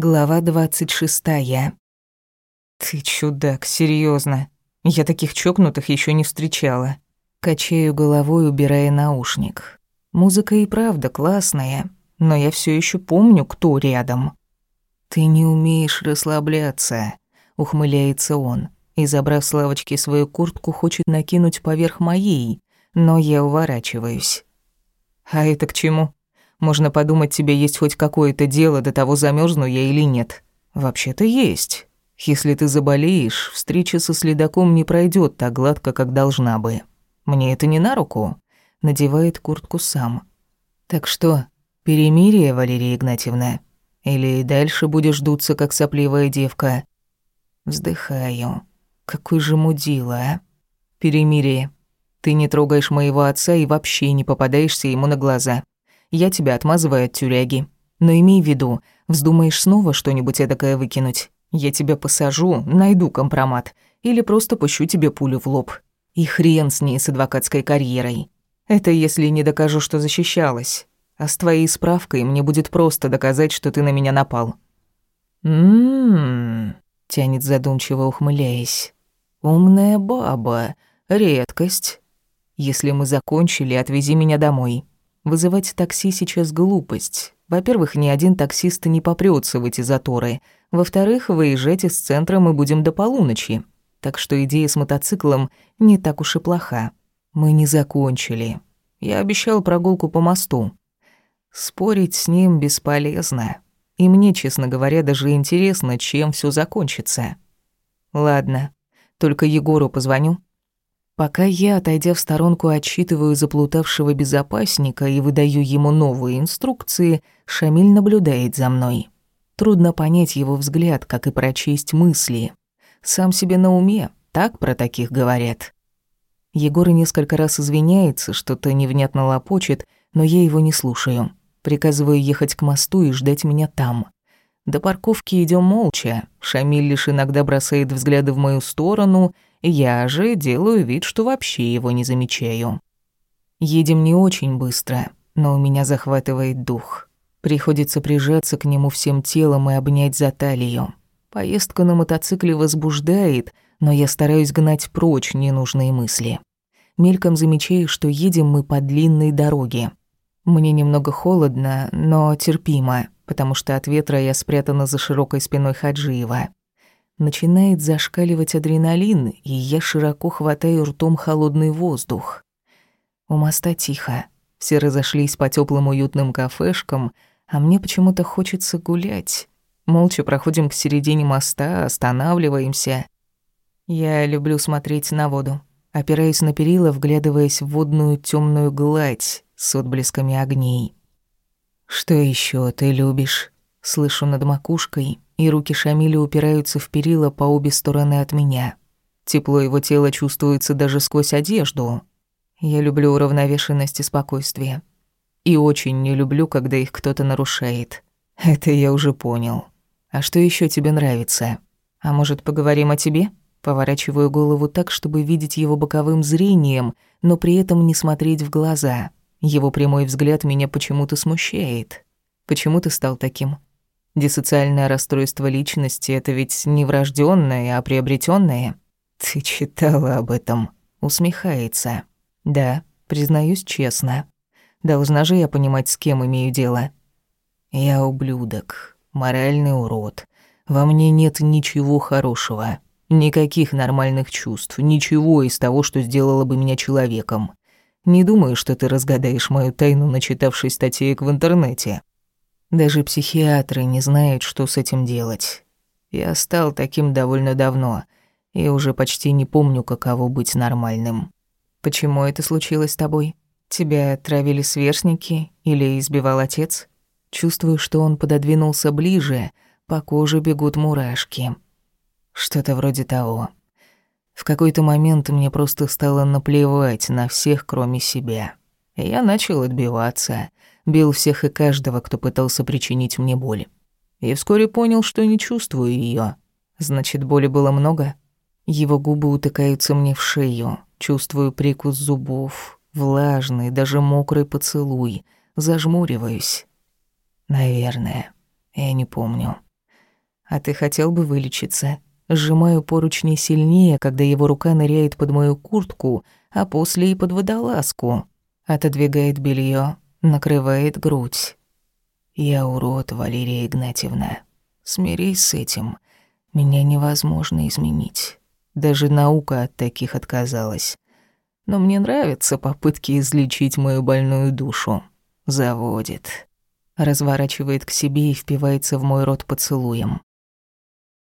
Глава двадцать шестая. Ты чудак, серьезно. Я таких чокнутых еще не встречала. Качаю головой, убирая наушник. Музыка и правда классная, но я все еще помню, кто рядом. Ты не умеешь расслабляться, ухмыляется он, и забрав с лавочки свою куртку, хочет накинуть поверх моей, но я уворачиваюсь. А это к чему? Можно подумать, тебе есть хоть какое-то дело до того, замерзну я или нет. Вообще-то есть. Если ты заболеешь, встреча со следаком не пройдет так гладко, как должна бы. Мне это не на руку. Надевает куртку сам. Так что, перемирие, Валерия Игнатьевна? Или дальше будешь дуться, как сопливая девка? Вздыхаю. Какой же мудила, а? Перемирие. Ты не трогаешь моего отца и вообще не попадаешься ему на глаза я тебя отмазываю от тюряги. Но имей в виду, вздумаешь снова что-нибудь эдакое выкинуть, я тебя посажу, найду компромат или просто пущу тебе пулю в лоб. И хрен с ней с адвокатской карьерой. Это если не докажу, что защищалась. А с твоей справкой мне будет просто доказать, что ты на меня напал. Мм, тянет задумчиво ухмыляясь. Умная баба, редкость. Если мы закончили, отвези меня домой. Вызывать такси сейчас глупость. Во-первых, ни один таксист не попрётся в эти заторы. Во-вторых, выезжать из центра мы будем до полуночи. Так что идея с мотоциклом не так уж и плоха. Мы не закончили. Я обещал прогулку по мосту. Спорить с ним бесполезно. И мне, честно говоря, даже интересно, чем всё закончится. Ладно, только Егору позвоню. Пока я, отойдя в сторонку, отчитываю заплутавшего безопасника и выдаю ему новые инструкции, Шамиль наблюдает за мной. Трудно понять его взгляд, как и прочесть мысли. Сам себе на уме, так про таких говорят. Егор несколько раз извиняется, что-то невнятно лопочет, но я его не слушаю. Приказываю ехать к мосту и ждать меня там. До парковки идем молча. Шамиль лишь иногда бросает взгляды в мою сторону — я же делаю вид, что вообще его не замечаю. Едем не очень быстро, но у меня захватывает дух. Приходится прижаться к нему всем телом и обнять за талию. Поездка на мотоцикле возбуждает, но я стараюсь гнать прочь ненужные мысли. Мельком замечаю, что едем мы по длинной дороге. Мне немного холодно, но терпимо, потому что от ветра я спрятана за широкой спиной Хаджиева. Начинает зашкаливать адреналин, и я широко хватаю ртом холодный воздух. У моста тихо. Все разошлись по теплым уютным кафешкам, а мне почему-то хочется гулять. Молча проходим к середине моста, останавливаемся. Я люблю смотреть на воду. Опираюсь на перила, вглядываясь в водную темную гладь с отблесками огней. «Что еще ты любишь?» Слышу над макушкой, и руки Шамиля упираются в перила по обе стороны от меня. Тепло его тела чувствуется даже сквозь одежду. Я люблю уравновешенность и спокойствие. И очень не люблю, когда их кто-то нарушает. Это я уже понял. А что еще тебе нравится? А может, поговорим о тебе? Поворачиваю голову так, чтобы видеть его боковым зрением, но при этом не смотреть в глаза. Его прямой взгляд меня почему-то смущает. Почему ты стал таким? Диссоциальное расстройство личности — это ведь не врожденное, а приобретенное. Ты читала об этом. Усмехается. Да, признаюсь честно. Должна же я понимать, с кем имею дело. Я ублюдок, моральный урод. Во мне нет ничего хорошего. Никаких нормальных чувств, ничего из того, что сделало бы меня человеком. Не думаю, что ты разгадаешь мою тайну, начитавшись статеек в интернете. Даже психиатры не знают, что с этим делать. Я стал таким довольно давно и уже почти не помню, каково быть нормальным. Почему это случилось с тобой? Тебя травили сверстники или избивал отец? Чувствую, что он пододвинулся ближе, по коже бегут мурашки. Что-то вроде того. В какой-то момент мне просто стало наплевать на всех, кроме себя. Я начал отбиваться, Бил всех и каждого, кто пытался причинить мне боль. И вскоре понял, что не чувствую ее. Значит, боли было много? Его губы утыкаются мне в шею. Чувствую прикус зубов, влажный, даже мокрый поцелуй. Зажмуриваюсь. Наверное. Я не помню. А ты хотел бы вылечиться? Сжимаю поручни сильнее, когда его рука ныряет под мою куртку, а после и под водолазку. Отодвигает белье, накрывает грудь. Я урод, Валерия Игнатьевна. Смирись с этим. Меня невозможно изменить. Даже наука от таких отказалась. Но мне нравятся попытки излечить мою больную душу. Заводит. Разворачивает к себе и впивается в мой рот поцелуем.